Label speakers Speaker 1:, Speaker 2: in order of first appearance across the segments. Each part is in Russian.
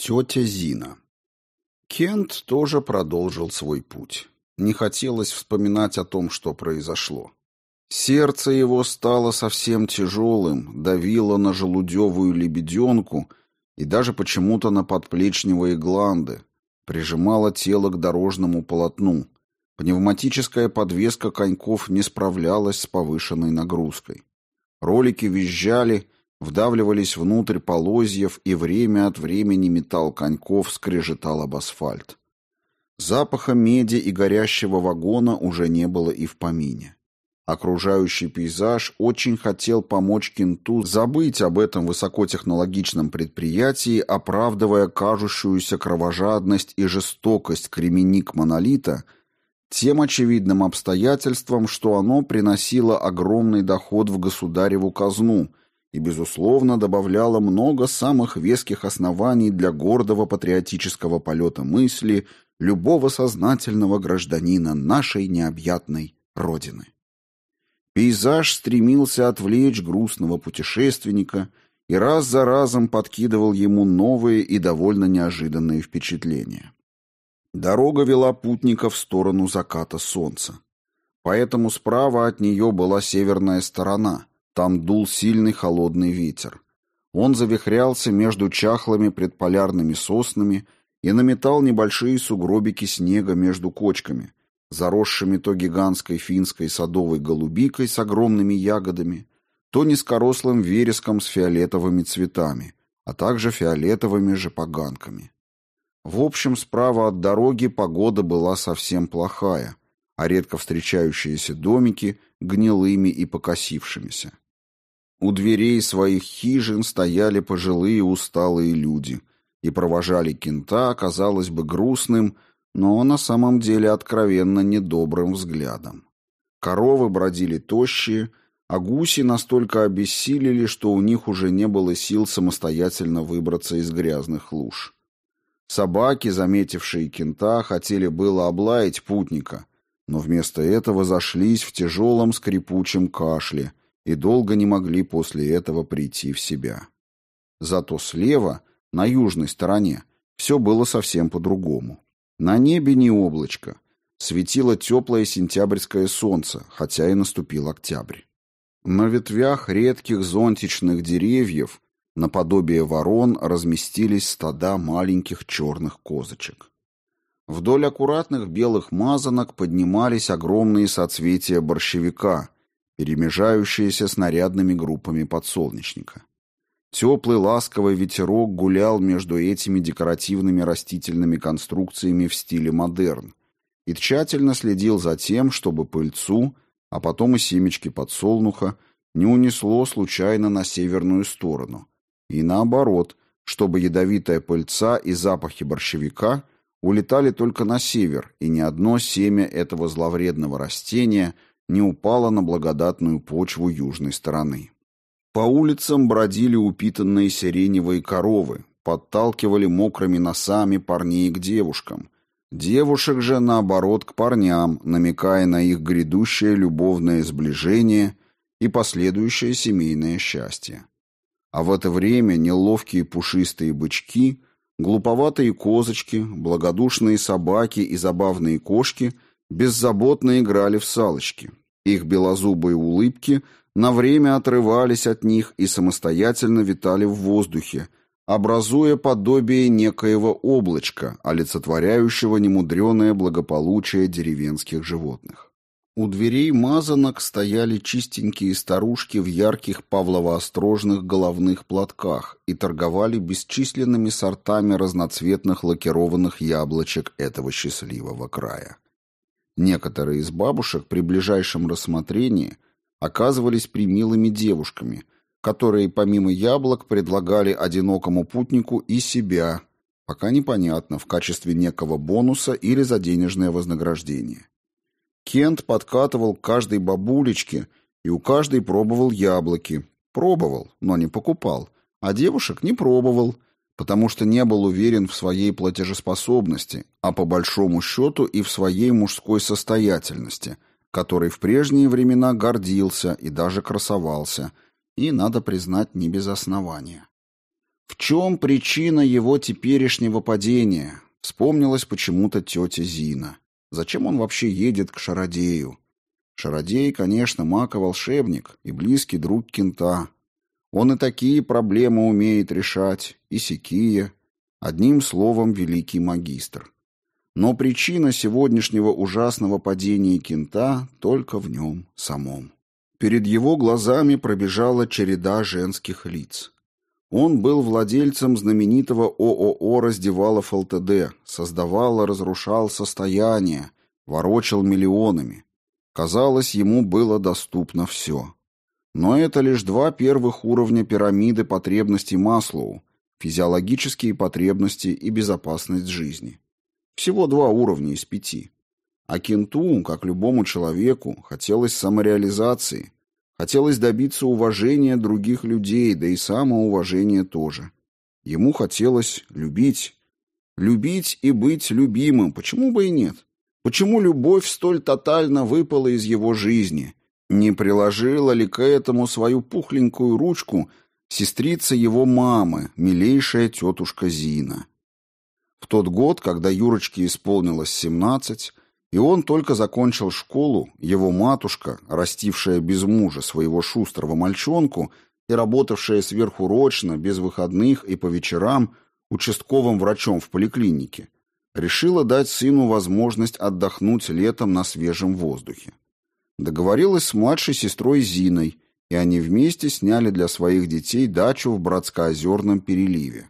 Speaker 1: Тетя Зина. Кент тоже продолжил свой путь. Не хотелось вспоминать о том, что произошло. Сердце его стало совсем тяжелым, давило на желудевую лебеденку и даже почему-то на подплечневые гланды, прижимало тело к дорожному полотну. Пневматическая подвеска коньков не справлялась с повышенной нагрузкой. Ролики визжали, вдавливались внутрь полозьев, и время от времени металл коньков скрежетал об асфальт. Запаха меди и горящего вагона уже не было и в помине. Окружающий пейзаж очень хотел помочь Кенту забыть об этом высокотехнологичном предприятии, оправдывая кажущуюся кровожадность и жестокость кременник монолита тем очевидным обстоятельством, что оно приносило огромный доход в государеву казну – и, безусловно, добавляла много самых веских оснований для гордого патриотического полета мысли любого сознательного гражданина нашей необъятной Родины. Пейзаж стремился отвлечь грустного путешественника и раз за разом подкидывал ему новые и довольно неожиданные впечатления. Дорога вела путника в сторону заката солнца. Поэтому справа от нее была северная сторона, там дул сильный холодный ветер. Он завихрялся между чахлыми предполярными соснами и наметал небольшие сугробики снега между кочками, заросшими то гигантской финской садовой голубикой с огромными ягодами, то низкорослым вереском с фиолетовыми цветами, а также фиолетовыми же поганками. В общем, справа от дороги погода была совсем плохая, а редко встречающиеся домики гнилыми и покосившимися. У дверей своих хижин стояли пожилые усталые люди и провожали кента, казалось бы, грустным, но на самом деле откровенно недобрым взглядом. Коровы бродили тощие, а гуси настолько обессилели, что у них уже не было сил самостоятельно выбраться из грязных луж. Собаки, заметившие кента, хотели было облаять путника, но вместо этого зашлись в тяжелом скрипучем кашле, и долго не могли после этого прийти в себя. Зато слева, на южной стороне, все было совсем по-другому. На небе не облачко, светило теплое сентябрьское солнце, хотя и наступил октябрь. На ветвях редких зонтичных деревьев, наподобие ворон, разместились стада маленьких черных козочек. Вдоль аккуратных белых мазанок поднимались огромные соцветия борщевика, перемежающиеся с нарядными группами подсолнечника. Теплый ласковый ветерок гулял между этими декоративными растительными конструкциями в стиле модерн и тщательно следил за тем, чтобы пыльцу, а потом и семечки подсолнуха, не унесло случайно на северную сторону, и наоборот, чтобы ядовитая пыльца и запахи борщевика улетали только на север, и ни одно семя этого зловредного растения – не упала на благодатную почву южной стороны. По улицам бродили упитанные сиреневые коровы, подталкивали мокрыми носами парней к девушкам. Девушек же, наоборот, к парням, намекая на их грядущее любовное сближение и последующее семейное счастье. А в это время неловкие пушистые бычки, глуповатые козочки, благодушные собаки и забавные кошки – беззаботно играли в салочки. Их белозубые улыбки на время отрывались от них и самостоятельно витали в воздухе, образуя подобие некоего облачка, олицетворяющего немудреное благополучие деревенских животных. У дверей мазанок стояли чистенькие старушки в ярких павлово-острожных головных платках и торговали бесчисленными сортами разноцветных лакированных яблочек этого счастливого края. Некоторые из бабушек при ближайшем рассмотрении оказывались примилыми девушками, которые помимо яблок предлагали одинокому путнику и себя, пока непонятно, в качестве некого бонуса или за денежное вознаграждение. Кент подкатывал к каждой бабулечке и у каждой пробовал яблоки. Пробовал, но не покупал, а девушек не пробовал – потому что не был уверен в своей платежеспособности, а по большому счету и в своей мужской состоятельности, которой в прежние времена гордился и даже красовался, и, надо признать, не без основания. В чем причина его теперешнего падения? Вспомнилась почему-то тетя Зина. Зачем он вообще едет к Шародею? Шародей, конечно, маг-волшебник и близкий друг кента. Он и такие проблемы умеет решать, и сякие. Одним словом, великий магистр. Но причина сегодняшнего ужасного падения кента только в нем самом. Перед его глазами пробежала череда женских лиц. Он был владельцем знаменитого ООО «Раздевалов ЛТД», создавал и разрушал состояние, ворочал миллионами. Казалось, ему было доступно все. Но это лишь два первых уровня пирамиды потребностей Маслоу, физиологические потребности и безопасность жизни. Всего два уровня из пяти. А Кенту, как любому человеку, хотелось самореализации, хотелось добиться уважения других людей, да и самоуважения тоже. Ему хотелось любить. Любить и быть любимым, почему бы и нет? Почему любовь столь тотально выпала из его жизни? Не приложила ли к этому свою пухленькую ручку сестрица его мамы, милейшая тетушка Зина? В тот год, когда Юрочке исполнилось семнадцать, и он только закончил школу, его матушка, растившая без мужа своего шустрого мальчонку и работавшая сверхурочно, без выходных и по вечерам, участковым врачом в поликлинике, решила дать сыну возможность отдохнуть летом на свежем воздухе. Договорилась с младшей сестрой Зиной, и они вместе сняли для своих детей дачу в Братскоозерном переливе.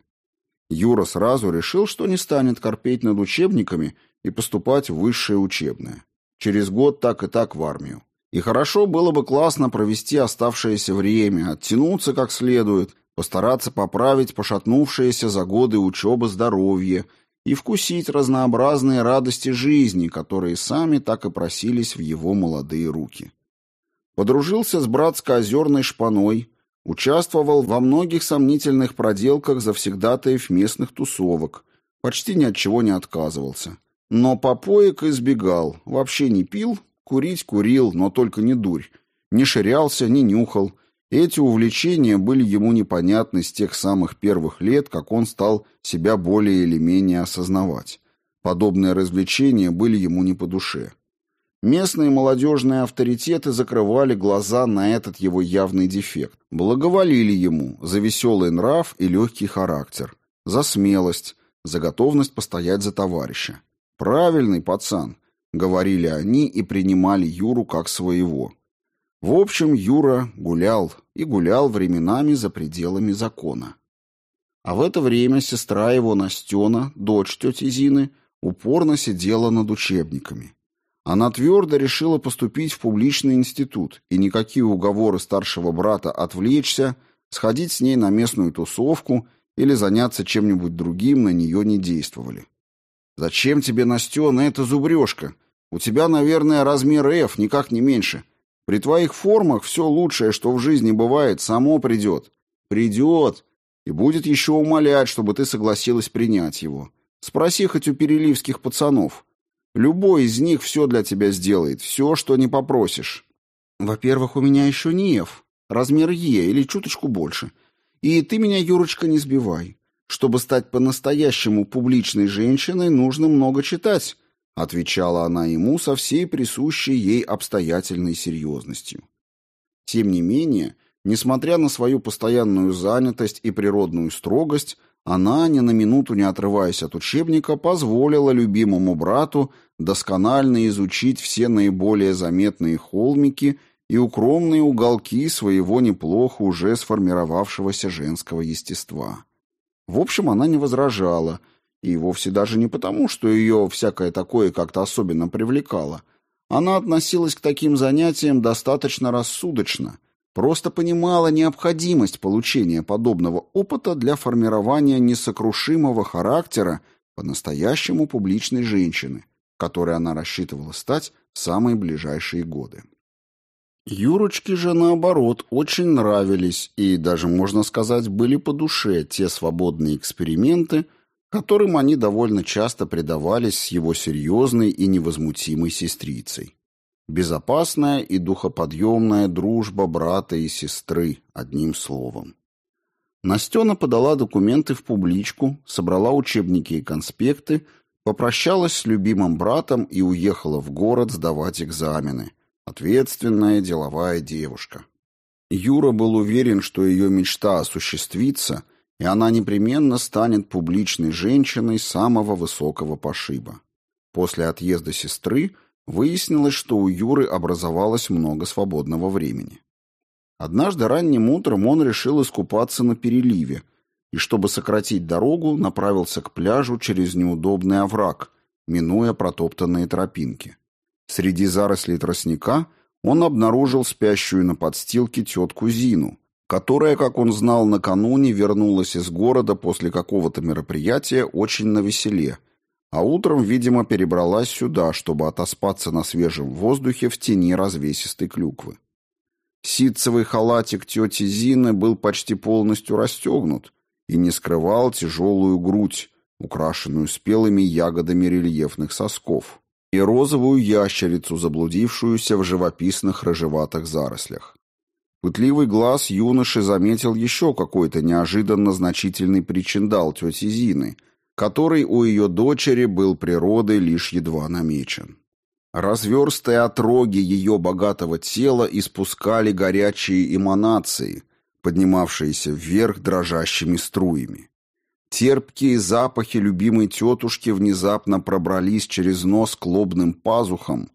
Speaker 1: Юра сразу решил, что не станет корпеть над учебниками и поступать в высшее учебное. Через год так и так в армию. И хорошо было бы классно провести оставшееся время, оттянуться как следует, постараться поправить пошатнувшееся за годы учебы здоровье и вкусить разнообразные радости жизни, которые сами так и просились в его молодые руки. Подружился с братско-озерной шпаной, Участвовал во многих сомнительных проделках завсегдатаев местных тусовок, почти ни от чего не отказывался. Но попоек избегал, вообще не пил, курить курил, но только не дурь, не ширялся, не нюхал. Эти увлечения были ему непонятны с тех самых первых лет, как он стал себя более или менее осознавать. Подобные развлечения были ему не по душе. Местные молодежные авторитеты закрывали глаза на этот его явный дефект, благоволили ему за веселый нрав и легкий характер, за смелость, за готовность постоять за товарища. «Правильный пацан», — говорили они и принимали Юру как своего. В общем, Юра гулял, и гулял временами за пределами закона. А в это время сестра его Настена, дочь тети Зины, упорно сидела над учебниками. Она твердо решила поступить в публичный институт, и никакие уговоры старшего брата отвлечься, сходить с ней на местную тусовку или заняться чем-нибудь другим на нее не действовали. «Зачем тебе, Настена, эта зубрежка? У тебя, наверное, размер F, никак не меньше. При твоих формах все лучшее, что в жизни бывает, само придет. Придет. И будет еще умолять, чтобы ты согласилась принять его. Спроси хоть у переливских пацанов». Любой из них все для тебя сделает, все, что не попросишь. Во-первых, у меня еще не F, размер Е или чуточку больше. И ты меня, Юрочка, не сбивай. Чтобы стать по-настоящему публичной женщиной, нужно много читать, отвечала она ему со всей присущей ей обстоятельной серьезностью. Тем не менее, несмотря на свою постоянную занятость и природную строгость, она, ни на минуту не отрываясь от учебника, позволила любимому брату досконально изучить все наиболее заметные холмики и укромные уголки своего неплохо уже сформировавшегося женского естества. В общем, она не возражала, и вовсе даже не потому, что ее всякое такое как-то особенно привлекало. Она относилась к таким занятиям достаточно рассудочно, просто понимала необходимость получения подобного опыта для формирования несокрушимого характера по-настоящему публичной женщины, которой она рассчитывала стать в самые ближайшие годы. Юрочке же, наоборот, очень нравились и даже, можно сказать, были по душе те свободные эксперименты, которым они довольно часто предавались с его серьезной и невозмутимой сестрицей. Безопасная и духоподъемная дружба брата и сестры, одним словом. Настена подала документы в публичку, собрала учебники и конспекты, попрощалась с любимым братом и уехала в город сдавать экзамены. Ответственная деловая девушка. Юра был уверен, что ее мечта осуществится, и она непременно станет публичной женщиной самого высокого пошиба. После отъезда сестры выяснилось, что у Юры образовалось много свободного времени. Однажды ранним утром он решил искупаться на переливе и, чтобы сократить дорогу, направился к пляжу через неудобный овраг, минуя протоптанные тропинки. Среди зарослей тростника он обнаружил спящую на подстилке тетку Зину, которая, как он знал накануне, вернулась из города после какого-то мероприятия очень навеселе, а утром, видимо, перебралась сюда, чтобы отоспаться на свежем воздухе в тени развесистой клюквы. Ситцевый халатик тети Зины был почти полностью расстегнут и не скрывал тяжелую грудь, украшенную спелыми ягодами рельефных сосков, и розовую ящерицу, заблудившуюся в живописных рыжеватых зарослях. Пытливый глаз юноши заметил еще какой-то неожиданно значительный причиндал тети Зины, который у ее дочери был природой лишь едва намечен. Разверстые отроги ее богатого тела испускали горячие эманации, поднимавшиеся вверх дрожащими струями. Терпкие запахи любимой тетушки внезапно пробрались через нос к лобным пазухам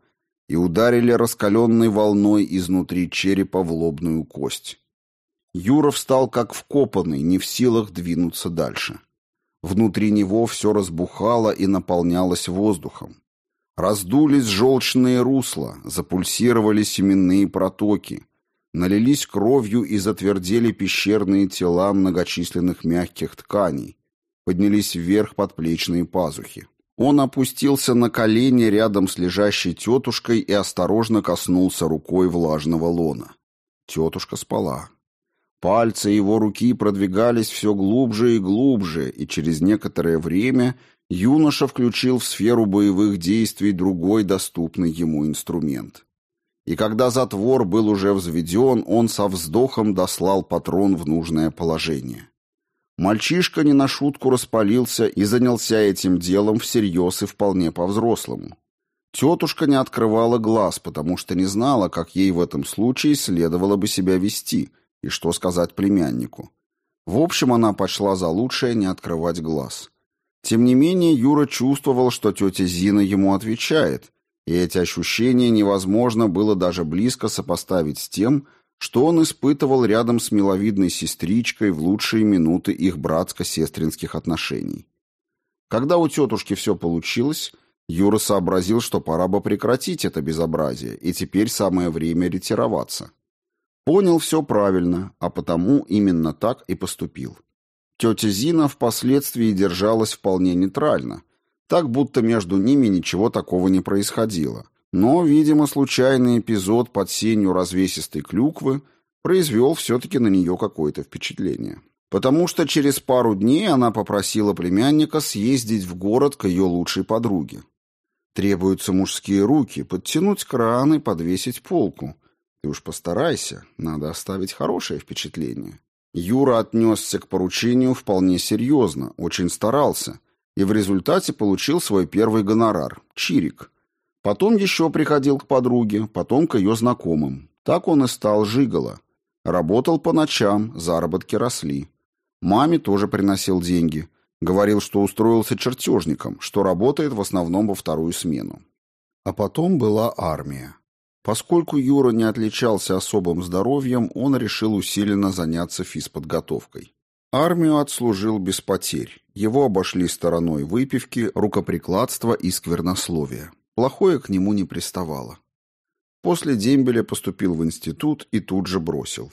Speaker 1: и ударили раскаленной волной изнутри черепа в лобную кость. Юра встал как вкопанный, не в силах двинуться дальше. Внутри него все разбухало и наполнялось воздухом. Раздулись желчные русла, запульсировали семенные протоки, налились кровью и затвердели пещерные тела многочисленных мягких тканей, поднялись вверх подплечные пазухи. Он опустился на колени рядом с лежащей тетушкой и осторожно коснулся рукой влажного лона. Тетушка спала. Пальцы его руки продвигались все глубже и глубже, и через некоторое время юноша включил в сферу боевых действий другой доступный ему инструмент. И когда затвор был уже взведен, он со вздохом дослал патрон в нужное положение. Мальчишка не на шутку распалился и занялся этим делом всерьез и вполне по-взрослому. Тетушка не открывала глаз, потому что не знала, как ей в этом случае следовало бы себя вести и что сказать племяннику. В общем, она пошла за лучшее не открывать глаз. Тем не менее, Юра чувствовал, что тетя Зина ему отвечает, и эти ощущения невозможно было даже близко сопоставить с тем, что он испытывал рядом с миловидной сестричкой в лучшие минуты их братско-сестринских отношений. Когда у тетушки все получилось, Юра сообразил, что пора бы прекратить это безобразие, и теперь самое время ретироваться. Понял все правильно, а потому именно так и поступил. Тетя Зина впоследствии держалась вполне нейтрально, так будто между ними ничего такого не происходило. Но, видимо, случайный эпизод под сенью развесистой клюквы произвел все-таки на нее какое-то впечатление. Потому что через пару дней она попросила племянника съездить в город к ее лучшей подруге. Требуются мужские руки, подтянуть кран и подвесить полку. Ты уж постарайся, надо оставить хорошее впечатление. Юра отнесся к поручению вполне серьезно, очень старался, и в результате получил свой первый гонорар – чирик. Потом еще приходил к подруге, потом к ее знакомым. Так он и стал жиголо. Работал по ночам, заработки росли. Маме тоже приносил деньги. Говорил, что устроился чертежником, что работает в основном во вторую смену. А потом была армия. Поскольку Юра не отличался особым здоровьем, он решил усиленно заняться физподготовкой. Армию отслужил без потерь. Его обошли стороной выпивки, рукоприкладства и сквернословия. Плохое к нему не приставало. После дембеля поступил в институт и тут же бросил.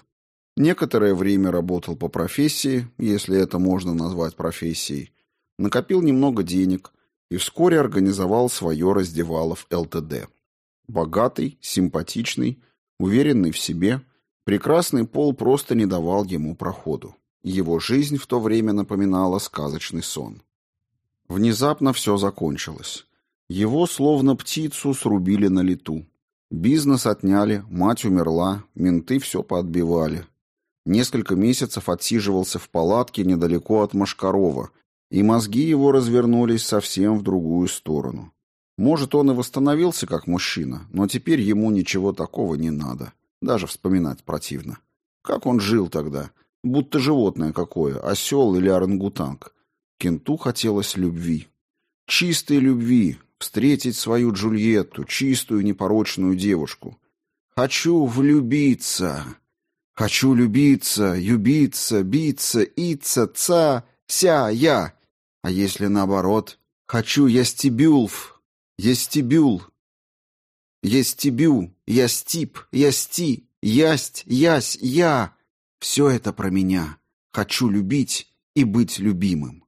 Speaker 1: Некоторое время работал по профессии, если это можно назвать профессией, накопил немного денег и вскоре организовал свое раздевалов ЛТД. Богатый, симпатичный, уверенный в себе, прекрасный пол просто не давал ему проходу. Его жизнь в то время напоминала сказочный сон. Внезапно все закончилось. Его, словно птицу, срубили на лету. Бизнес отняли, мать умерла, менты все поотбивали. Несколько месяцев отсиживался в палатке недалеко от Машкарова, и мозги его развернулись совсем в другую сторону. Может, он и восстановился как мужчина, но теперь ему ничего такого не надо. Даже вспоминать противно. Как он жил тогда? Будто животное какое, осел или орангутанг. Кенту хотелось любви. Чистой любви, встретить свою Джульетту, чистую непорочную девушку. «Хочу влюбиться! Хочу любиться, юбиться, биться, ица, ца, ся, я!» А если наоборот? «Хочу ястибюлф, ястибюл, ястибю, ястип, ясти, ясть, ясь, я!» Все это про меня. Хочу любить и быть любимым.